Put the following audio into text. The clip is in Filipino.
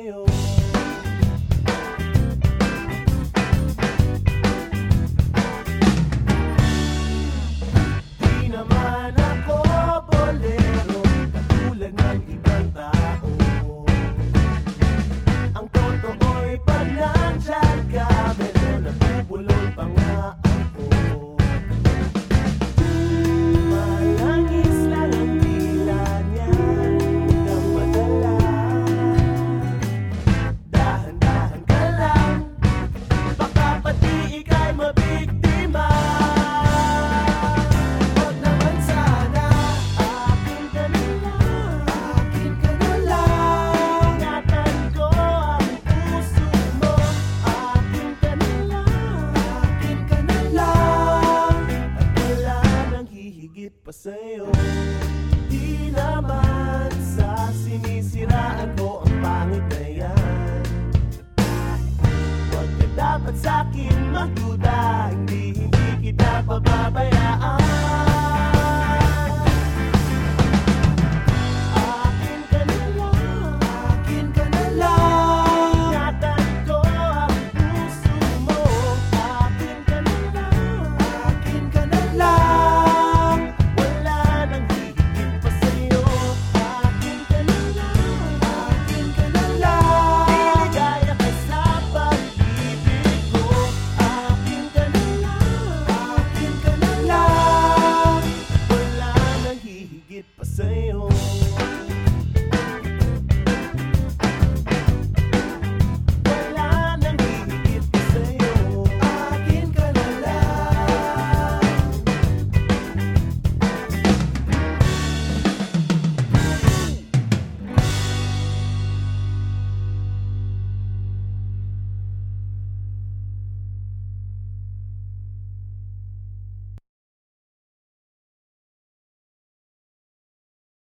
way home. Oh. pa sa'yo Di naman sa sinisiraan ko ang pangit na yan. Huwag ka dapat sa'kin magulong